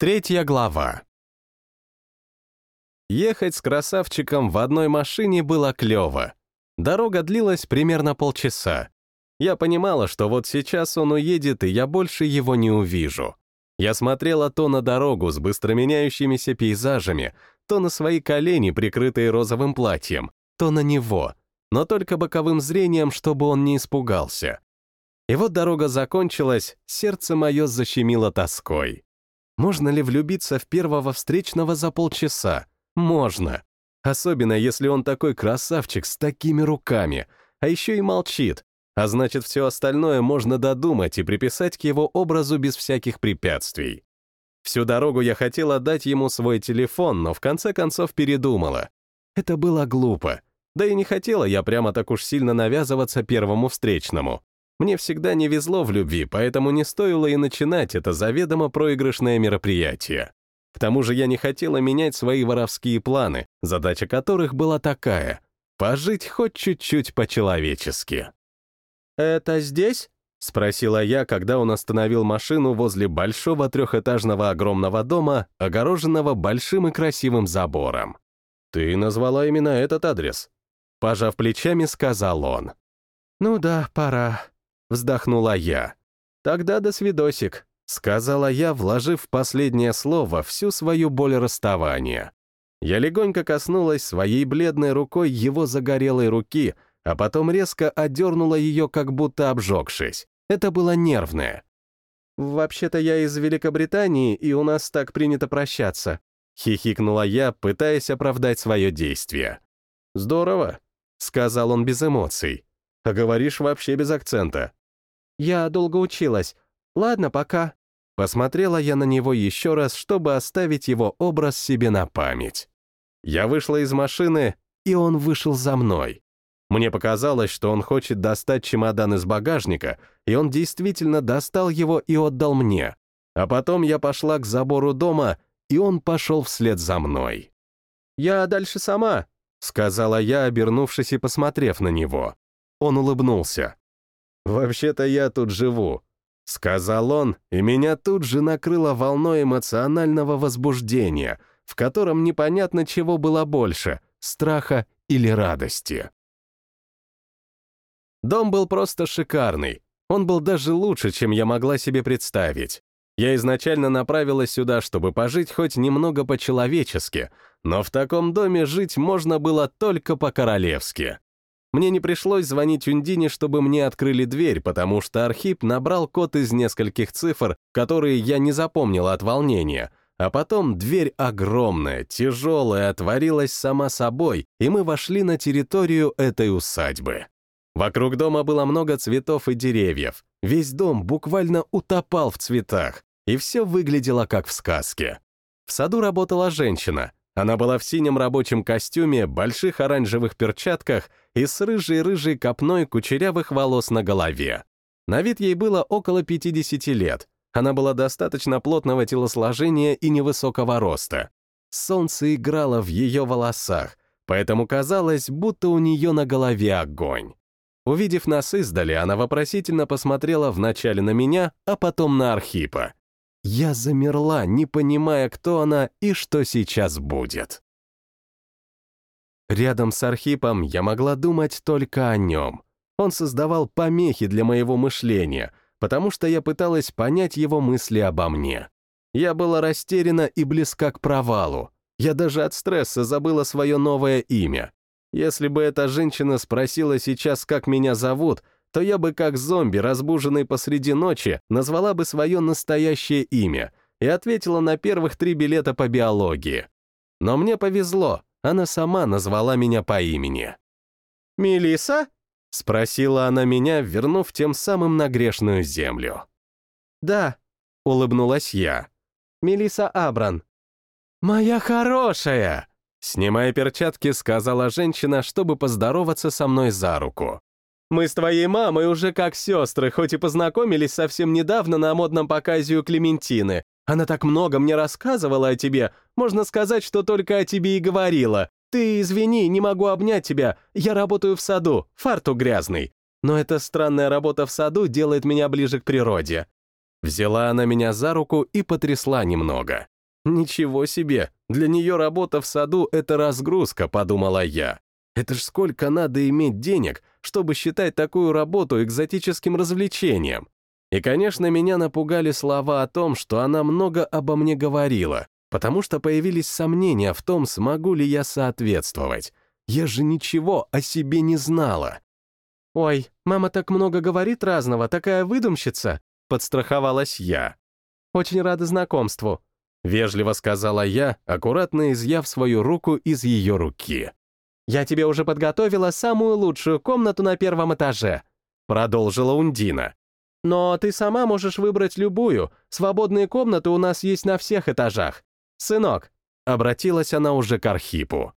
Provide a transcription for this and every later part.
Третья глава. Ехать с красавчиком в одной машине было клево. Дорога длилась примерно полчаса. Я понимала, что вот сейчас он уедет, и я больше его не увижу. Я смотрела то на дорогу с быстро меняющимися пейзажами, то на свои колени, прикрытые розовым платьем, то на него, но только боковым зрением, чтобы он не испугался. И вот дорога закончилась, сердце мое защемило тоской. Можно ли влюбиться в первого встречного за полчаса? Можно. Особенно, если он такой красавчик с такими руками, а еще и молчит, а значит, все остальное можно додумать и приписать к его образу без всяких препятствий. Всю дорогу я хотела дать ему свой телефон, но в конце концов передумала. Это было глупо. Да и не хотела я прямо так уж сильно навязываться первому встречному. Мне всегда не везло в любви, поэтому не стоило и начинать это заведомо проигрышное мероприятие. К тому же я не хотела менять свои воровские планы, задача которых была такая — пожить хоть чуть-чуть по-человечески. «Это здесь?» — спросила я, когда он остановил машину возле большого трехэтажного огромного дома, огороженного большим и красивым забором. «Ты назвала именно этот адрес?» Пожав плечами, сказал он. «Ну да, пора», Вздохнула я. «Тогда до свидосик», — сказала я, вложив в последнее слово всю свою боль расставания. Я легонько коснулась своей бледной рукой его загорелой руки, а потом резко отдернула ее, как будто обжегшись. Это было нервное. «Вообще-то я из Великобритании, и у нас так принято прощаться», — хихикнула я, пытаясь оправдать свое действие. «Здорово», — сказал он без эмоций. «А говоришь вообще без акцента. Я долго училась. Ладно, пока». Посмотрела я на него еще раз, чтобы оставить его образ себе на память. Я вышла из машины, и он вышел за мной. Мне показалось, что он хочет достать чемодан из багажника, и он действительно достал его и отдал мне. А потом я пошла к забору дома, и он пошел вслед за мной. «Я дальше сама», — сказала я, обернувшись и посмотрев на него. Он улыбнулся. «Вообще-то я тут живу», — сказал он, и меня тут же накрыло волной эмоционального возбуждения, в котором непонятно чего было больше — страха или радости. Дом был просто шикарный. Он был даже лучше, чем я могла себе представить. Я изначально направилась сюда, чтобы пожить хоть немного по-человечески, но в таком доме жить можно было только по-королевски. Мне не пришлось звонить Ундине, чтобы мне открыли дверь, потому что Архип набрал код из нескольких цифр, которые я не запомнила от волнения. А потом дверь огромная, тяжелая, отворилась сама собой, и мы вошли на территорию этой усадьбы. Вокруг дома было много цветов и деревьев. Весь дом буквально утопал в цветах, и все выглядело как в сказке. В саду работала женщина — она была в синем рабочем костюме, больших оранжевых перчатках и с рыжей-рыжей копной кучерявых волос на голове. На вид ей было около 50 лет. Она была достаточно плотного телосложения и невысокого роста. Солнце играло в ее волосах, поэтому казалось, будто у нее на голове огонь. Увидев нас издали, она вопросительно посмотрела вначале на меня, а потом на Архипа. Я замерла, не понимая, кто она и что сейчас будет. Рядом с Архипом я могла думать только о нем. Он создавал помехи для моего мышления, потому что я пыталась понять его мысли обо мне. Я была растеряна и близка к провалу. Я даже от стресса забыла свое новое имя. Если бы эта женщина спросила сейчас, как меня зовут, то я бы как зомби, разбуженный посреди ночи, назвала бы свое настоящее имя и ответила на первых три билета по биологии. Но мне повезло, она сама назвала меня по имени. Мелиса? спросила она меня, вернув тем самым на грешную землю. «Да», — улыбнулась я. Мелиса Абран». «Моя хорошая!» Снимая перчатки, сказала женщина, чтобы поздороваться со мной за руку. Мы с твоей мамой уже как сестры, хоть и познакомились совсем недавно на модном показе у Клементины. Она так много мне рассказывала о тебе, можно сказать, что только о тебе и говорила. Ты извини, не могу обнять тебя, я работаю в саду, фартук грязный. Но эта странная работа в саду делает меня ближе к природе. Взяла она меня за руку и потрясла немного. Ничего себе, для нее работа в саду — это разгрузка, подумала я. Это ж сколько надо иметь денег, чтобы считать такую работу экзотическим развлечением. И, конечно, меня напугали слова о том, что она много обо мне говорила, потому что появились сомнения в том, смогу ли я соответствовать. Я же ничего о себе не знала. «Ой, мама так много говорит разного, такая выдумщица», — подстраховалась я. «Очень рада знакомству», — вежливо сказала я, аккуратно изъяв свою руку из ее руки. «Я тебе уже подготовила самую лучшую комнату на первом этаже», — продолжила Ундина. «Но ты сама можешь выбрать любую, свободные комнаты у нас есть на всех этажах. Сынок», — обратилась она уже к Архипу.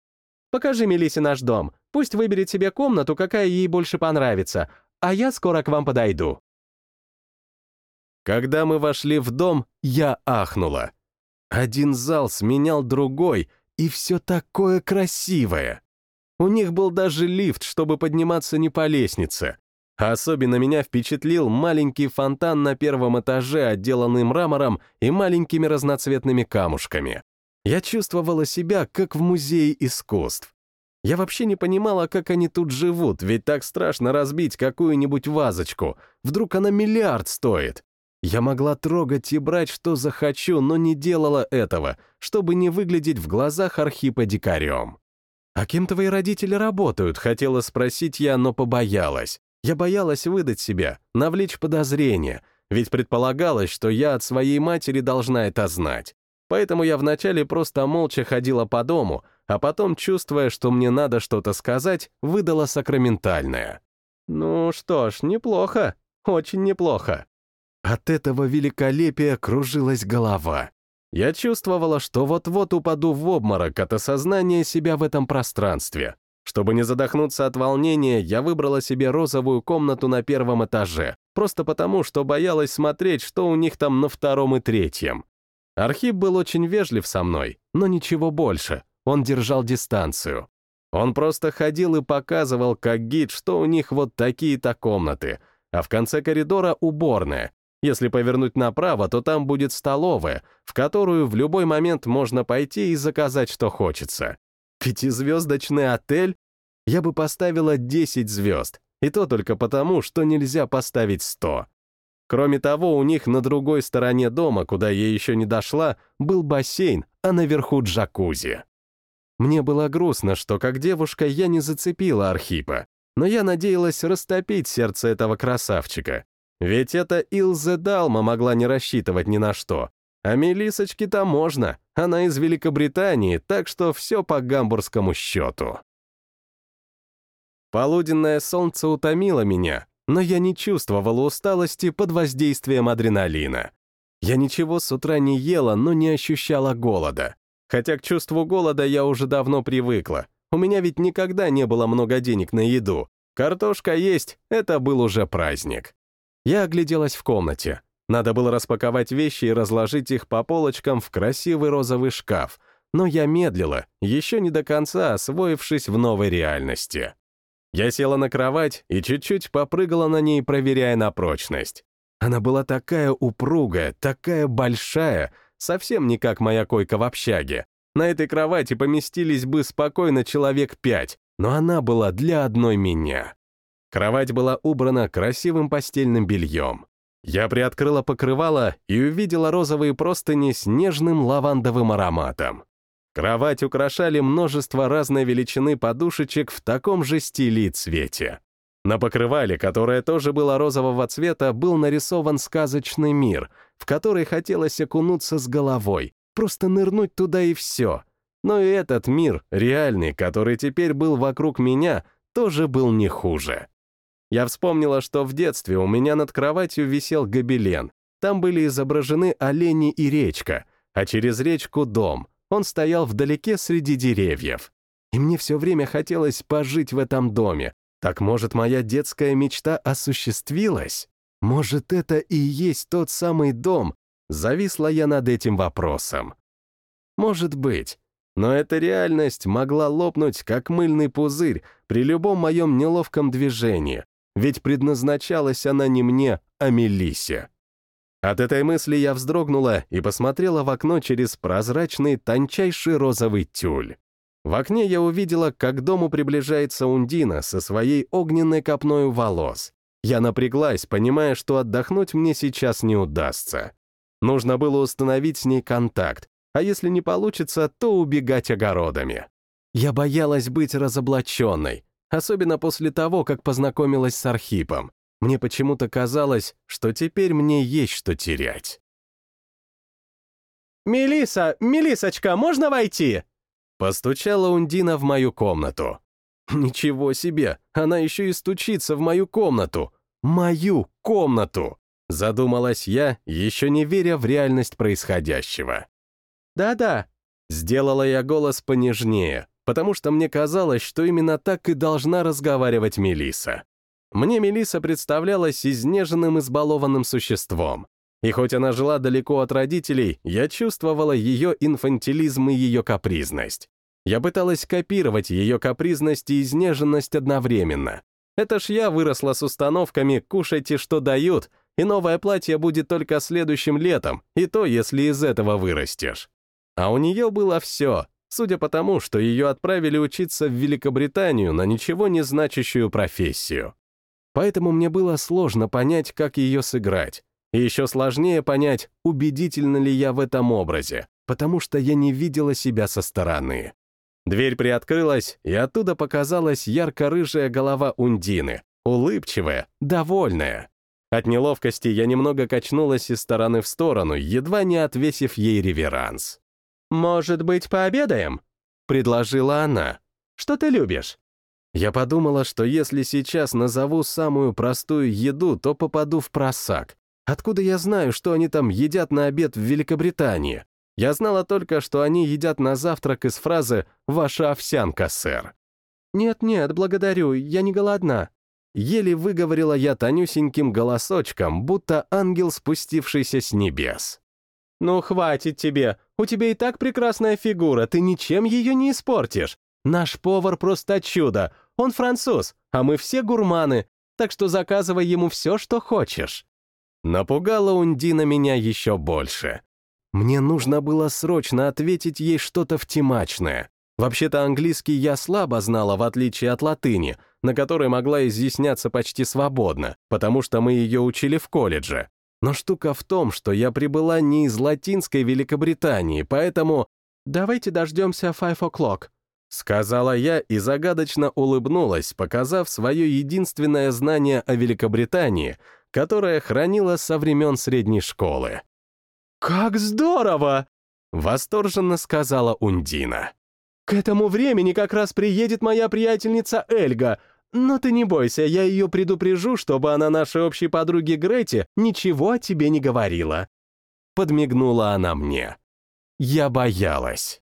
«Покажи Мелисе наш дом, пусть выберет себе комнату, какая ей больше понравится, а я скоро к вам подойду». Когда мы вошли в дом, я ахнула. Один зал сменял другой, и все такое красивое. У них был даже лифт, чтобы подниматься не по лестнице. особенно меня впечатлил маленький фонтан на первом этаже, отделанный мрамором и маленькими разноцветными камушками. Я чувствовала себя, как в музее искусств. Я вообще не понимала, как они тут живут, ведь так страшно разбить какую-нибудь вазочку. Вдруг она миллиард стоит. Я могла трогать и брать, что захочу, но не делала этого, чтобы не выглядеть в глазах Архипа дикарем. «А кем твои родители работают?» — хотела спросить я, но побоялась. Я боялась выдать себя, навлечь подозрения, ведь предполагалось, что я от своей матери должна это знать. Поэтому я вначале просто молча ходила по дому, а потом, чувствуя, что мне надо что-то сказать, выдала сакраментальное. «Ну что ж, неплохо, очень неплохо». От этого великолепия кружилась голова. Я чувствовала, что вот-вот упаду в обморок от осознания себя в этом пространстве. Чтобы не задохнуться от волнения, я выбрала себе розовую комнату на первом этаже, просто потому, что боялась смотреть, что у них там на втором и третьем. Архип был очень вежлив со мной, но ничего больше, он держал дистанцию. Он просто ходил и показывал, как гид, что у них вот такие-то комнаты, а в конце коридора уборная, если повернуть направо, то там будет столовая, в которую в любой момент можно пойти и заказать, что хочется. Пятизвездочный отель? Я бы поставила 10 звезд, и то только потому, что нельзя поставить 100. Кроме того, у них на другой стороне дома, куда я еще не дошла, был бассейн, а наверху джакузи. Мне было грустно, что как девушка я не зацепила Архипа, но я надеялась растопить сердце этого красавчика. Ведь это Илзе Далма могла не рассчитывать ни на что. А Мелисочке-то можно, она из Великобритании, так что все по гамбургскому счету. Полуденное солнце утомило меня, но я не чувствовала усталости под воздействием адреналина. Я ничего с утра не ела, но не ощущала голода. Хотя к чувству голода я уже давно привыкла. У меня ведь никогда не было много денег на еду. Картошка есть — это был уже праздник. Я огляделась в комнате. Надо было распаковать вещи и разложить их по полочкам в красивый розовый шкаф, но я медлила, еще не до конца освоившись в новой реальности. Я села на кровать и чуть-чуть попрыгала на ней, проверяя на прочность. Она была такая упругая, такая большая, совсем не как моя койка в общаге. На этой кровати поместились бы спокойно человек пять, но она была для одной меня. Кровать была убрана красивым постельным бельем. Я приоткрыла покрывало и увидела розовые простыни с нежным лавандовым ароматом. Кровать украшали множество разной величины подушечек в таком же стиле и цвете. На покрывале, которое тоже было розового цвета, был нарисован сказочный мир, в который хотелось окунуться с головой, просто нырнуть туда и все. Но и этот мир, реальный, который теперь был вокруг меня, тоже был не хуже. Я вспомнила, что в детстве у меня над кроватью висел гобелен. Там были изображены олени и речка, а через речку дом. Он стоял вдалеке среди деревьев. И мне все время хотелось пожить в этом доме. Так, может, моя детская мечта осуществилась? Может, это и есть тот самый дом? Зависла я над этим вопросом. Может быть. Но эта реальность могла лопнуть, как мыльный пузырь, при любом моем неловком движении, ведь предназначалась она не мне, а Мелисе. От этой мысли я вздрогнула и посмотрела в окно через прозрачный тончайший розовый тюль. В окне я увидела, как к дому приближается Ундина со своей огненной копною волос. Я напряглась, понимая, что отдохнуть мне сейчас не удастся. Нужно было установить с ней контакт, а если не получится, то убегать огородами. Я боялась быть разоблаченной, особенно после того, как познакомилась с Архипом. Мне почему-то казалось, что теперь мне есть что терять. Мелиса, Мелисочка, можно войти?» Постучала Ундина в мою комнату. Ничего себе, она еще и стучится в мою комнату. Мою комнату! Задумалась я, еще не веря в реальность происходящего. «Да-да», — сделала я голос понежнее, потому что мне казалось, что именно так и должна разговаривать Мелиса. Мне Мелиса представлялась изнеженным, избалованным существом. И хоть она жила далеко от родителей, я чувствовала ее инфантилизм и ее капризность. Я пыталась копировать ее капризность и изнеженность одновременно. Это ж я выросла с установками «кушайте, что дают», и новое платье будет только следующим летом, и то, если из этого вырастешь. А у нее было все, судя по тому, что ее отправили учиться в Великобританию на ничего не значащую профессию. Поэтому мне было сложно понять, как ее сыграть, и еще сложнее понять, убедительно ли я в этом образе, потому что я не видела себя со стороны. Дверь приоткрылась, и оттуда показалась ярко-рыжая голова Ундины, улыбчивая, довольная. От неловкости я немного качнулась из стороны в сторону, едва не отвесив ей реверанс. «Может быть, пообедаем?» — предложила она. «Что ты любишь?» Я подумала, что если сейчас назову самую простую еду, то попаду в просак. Откуда я знаю, что они там едят на обед в Великобритании? Я знала только, что они едят на завтрак из фразы «Ваша овсянка, сэр». «Нет-нет, благодарю, я не голодна». Еле выговорила я тонюсеньким голосочком, будто ангел, спустившийся с небес. «Ну, хватит тебе, у тебя и так прекрасная фигура, ты ничем ее не испортишь. Наш повар просто чудо, он француз, а мы все гурманы, так что заказывай ему все, что хочешь». Напугала Ундина меня еще больше. Мне нужно было срочно ответить ей что-то втемачное. Вообще-то английский я слабо знала, в отличие от латыни, на которой могла изъясняться почти свободно, потому что мы ее учили в колледже. Но штука в том, что я прибыла не из латинской Великобритании, поэтому «давайте дождемся five o'clock», Сказала я и загадочно улыбнулась, показав свое единственное знание о Великобритании, которое хранила со времен средней школы. «Как здорово!» — восторженно сказала Ундина. «К этому времени как раз приедет моя приятельница Эльга, но ты не бойся, я ее предупрежу, чтобы она нашей общей подруге Грете ничего о тебе не говорила». Подмигнула она мне. Я боялась.